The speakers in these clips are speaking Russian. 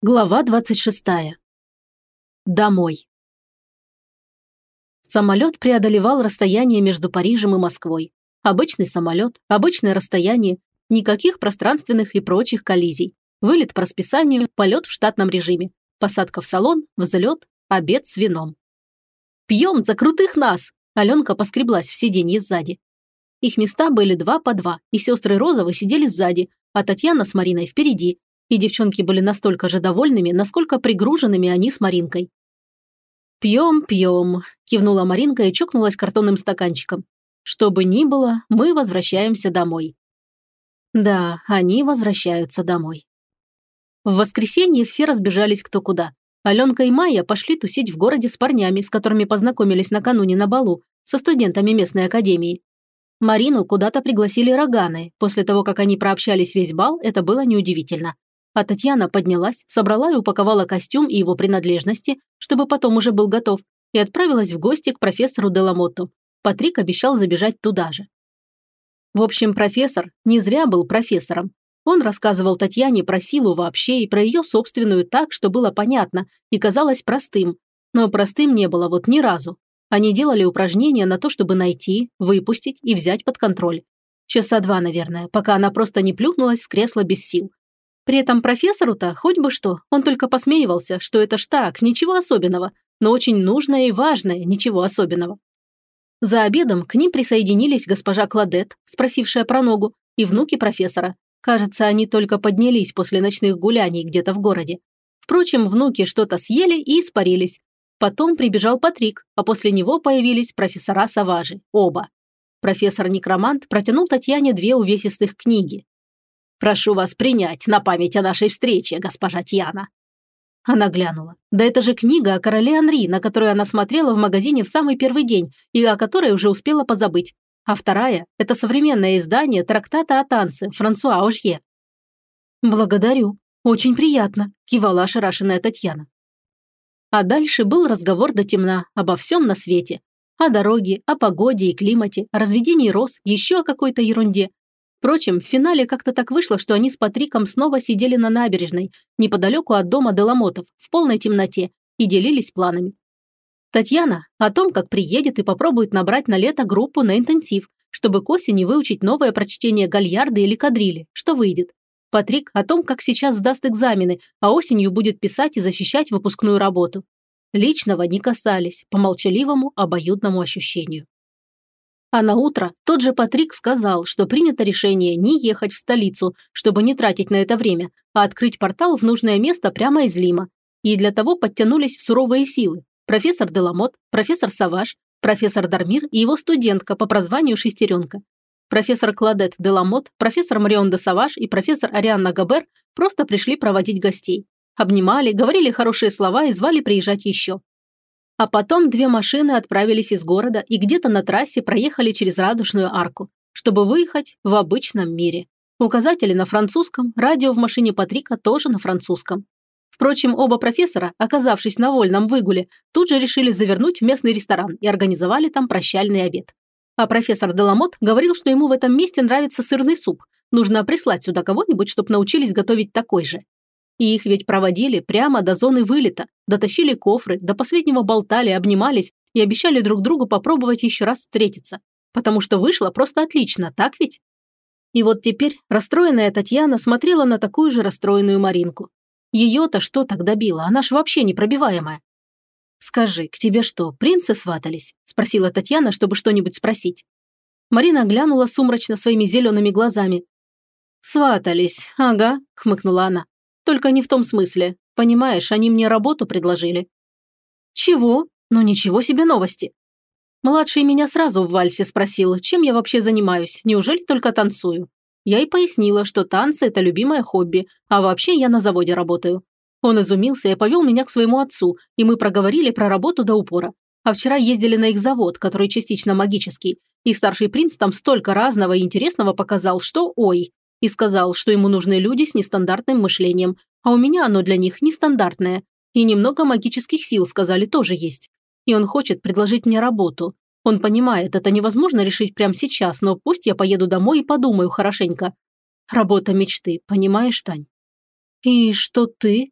Глава 26. Домой. Самолет преодолевал расстояние между Парижем и Москвой. Обычный самолет, обычное расстояние, никаких пространственных и прочих коллизий. Вылет по расписанию, полет в штатном режиме, посадка в салон, взлет, обед с вином. «Пьем за крутых нас!» Аленка поскреблась в сиденье сзади. Их места были два по два, и сестры Розовы сидели сзади, а Татьяна с Мариной впереди, и девчонки были настолько же довольными, насколько пригруженными они с Маринкой. «Пьем, пьем», – кивнула Маринка и чокнулась картонным стаканчиком. «Что бы ни было, мы возвращаемся домой». Да, они возвращаются домой. В воскресенье все разбежались кто куда. Аленка и Майя пошли тусить в городе с парнями, с которыми познакомились накануне на балу, со студентами местной академии. Марину куда-то пригласили Роганы. После того, как они прообщались весь бал, это было неудивительно. А Татьяна поднялась, собрала и упаковала костюм и его принадлежности, чтобы потом уже был готов, и отправилась в гости к профессору Деламотту. Патрик обещал забежать туда же. В общем, профессор не зря был профессором. Он рассказывал Татьяне про силу вообще и про ее собственную так, что было понятно и казалось простым. Но простым не было вот ни разу. Они делали упражнения на то, чтобы найти, выпустить и взять под контроль. Часа два, наверное, пока она просто не плюхнулась в кресло без сил. При этом профессору-то хоть бы что, он только посмеивался, что это ж так, ничего особенного, но очень нужное и важное, ничего особенного. За обедом к ним присоединились госпожа Кладет, спросившая про ногу, и внуки профессора. Кажется, они только поднялись после ночных гуляний где-то в городе. Впрочем, внуки что-то съели и испарились. Потом прибежал Патрик, а после него появились профессора Саважи, оба. Профессор-некромант протянул Татьяне две увесистых книги. Прошу вас принять на память о нашей встрече, госпожа Тьяна». Она глянула. Да это же книга о короле Анри, на которую она смотрела в магазине в самый первый день и о которой уже успела позабыть. А вторая – это современное издание трактата о танце Франсуа Ожье. «Благодарю. Очень приятно», – кивала ошарашенная Татьяна. А дальше был разговор до темна обо всем на свете. О дороге, о погоде и климате, о разведении роз, еще о какой-то ерунде. Впрочем, в финале как-то так вышло, что они с Патриком снова сидели на набережной, неподалеку от дома Деламотов, в полной темноте, и делились планами. Татьяна о том, как приедет и попробует набрать на лето группу на интенсив, чтобы к осени выучить новое прочтение гальярды или кадрили, что выйдет. Патрик о том, как сейчас сдаст экзамены, а осенью будет писать и защищать выпускную работу. Личного не касались, по молчаливому обоюдному ощущению. А на утро тот же Патрик сказал, что принято решение не ехать в столицу, чтобы не тратить на это время, а открыть портал в нужное место прямо из Лима. И для того подтянулись суровые силы. Профессор Деламот, профессор Саваш, профессор Дармир и его студентка по прозванию Шестеренка. Профессор Кладет Деламот, профессор Марион де Саваш и профессор Арианна Габер просто пришли проводить гостей. Обнимали, говорили хорошие слова и звали приезжать еще. А потом две машины отправились из города и где-то на трассе проехали через Радужную арку, чтобы выехать в обычном мире. Указатели на французском, радио в машине Патрика тоже на французском. Впрочем, оба профессора, оказавшись на вольном выгуле, тут же решили завернуть в местный ресторан и организовали там прощальный обед. А профессор Деламот говорил, что ему в этом месте нравится сырный суп. Нужно прислать сюда кого-нибудь, чтобы научились готовить такой же. И их ведь проводили прямо до зоны вылета, дотащили кофры, до последнего болтали, обнимались и обещали друг другу попробовать еще раз встретиться. Потому что вышло просто отлично, так ведь? И вот теперь расстроенная Татьяна смотрела на такую же расстроенную Маринку. Ее-то что так добило? Она ж вообще непробиваемая. «Скажи, к тебе что, принцы сватались?» – спросила Татьяна, чтобы что-нибудь спросить. Марина глянула сумрачно своими зелеными глазами. «Сватались, ага», – хмыкнула она. Только не в том смысле. Понимаешь, они мне работу предложили». «Чего? Ну ничего себе новости». Младший меня сразу в вальсе спросил, чем я вообще занимаюсь, неужели только танцую. Я и пояснила, что танцы – это любимое хобби, а вообще я на заводе работаю. Он изумился и повел меня к своему отцу, и мы проговорили про работу до упора. А вчера ездили на их завод, который частично магический, и старший принц там столько разного и интересного показал, что ой и сказал, что ему нужны люди с нестандартным мышлением, а у меня оно для них нестандартное. И немного магических сил, сказали, тоже есть. И он хочет предложить мне работу. Он понимает, это невозможно решить прямо сейчас, но пусть я поеду домой и подумаю хорошенько. Работа мечты, понимаешь, Тань? И что ты?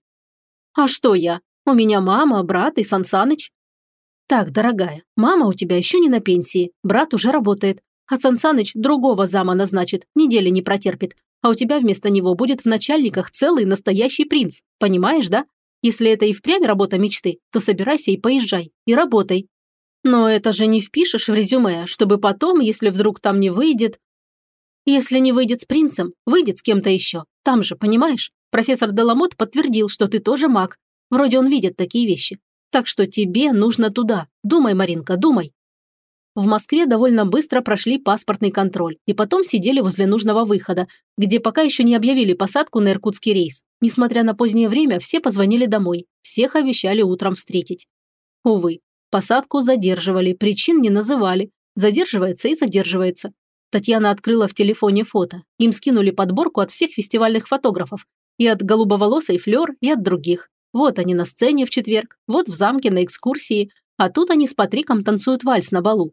А что я? У меня мама, брат и Сансаныч. Так, дорогая, мама у тебя еще не на пенсии, брат уже работает, а Сансаныч другого зама назначит, недели не протерпит, а у тебя вместо него будет в начальниках целый настоящий принц, понимаешь, да? Если это и впрямь работа мечты, то собирайся и поезжай, и работай. Но это же не впишешь в резюме, чтобы потом, если вдруг там не выйдет... Если не выйдет с принцем, выйдет с кем-то еще. Там же, понимаешь? Профессор Деламот подтвердил, что ты тоже маг. Вроде он видит такие вещи. Так что тебе нужно туда. Думай, Маринка, думай. В Москве довольно быстро прошли паспортный контроль и потом сидели возле нужного выхода, где пока еще не объявили посадку на иркутский рейс. Несмотря на позднее время, все позвонили домой, всех обещали утром встретить. Увы, посадку задерживали, причин не называли. Задерживается и задерживается. Татьяна открыла в телефоне фото. Им скинули подборку от всех фестивальных фотографов. И от голубоволосой Флёр, и от других. Вот они на сцене в четверг, вот в замке на экскурсии, а тут они с Патриком танцуют вальс на балу.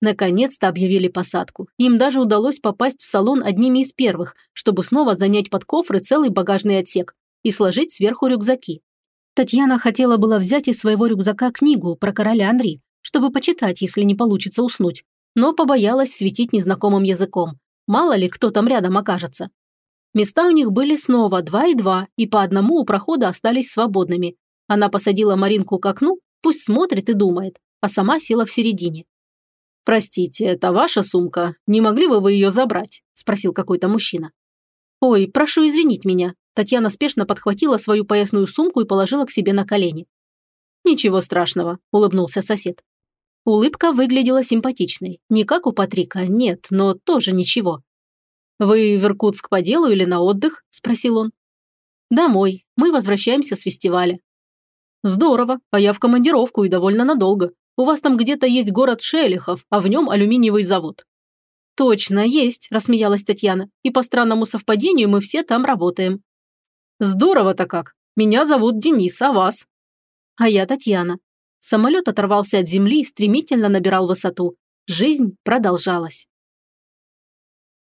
Наконец-то объявили посадку. Им даже удалось попасть в салон одними из первых, чтобы снова занять под кофры целый багажный отсек и сложить сверху рюкзаки. Татьяна хотела было взять из своего рюкзака книгу про короля Анри, чтобы почитать, если не получится уснуть, но побоялась светить незнакомым языком. Мало ли, кто там рядом окажется. Места у них были снова два и два, и по одному у прохода остались свободными. Она посадила Маринку к окну, пусть смотрит и думает, а сама села в середине. «Простите, это ваша сумка? Не могли бы вы ее забрать?» – спросил какой-то мужчина. «Ой, прошу извинить меня». Татьяна спешно подхватила свою поясную сумку и положила к себе на колени. «Ничего страшного», – улыбнулся сосед. Улыбка выглядела симпатичной. Не как у Патрика, нет, но тоже ничего. «Вы в Иркутск по делу или на отдых?» – спросил он. «Домой. Мы возвращаемся с фестиваля». «Здорово, а я в командировку и довольно надолго. У вас там где-то есть город Шелихов, а в нем алюминиевый завод». «Точно, есть», – рассмеялась Татьяна. «И по странному совпадению мы все там работаем». «Здорово-то как. Меня зовут Денис, а вас?» «А я Татьяна». Самолет оторвался от земли и стремительно набирал высоту. Жизнь продолжалась.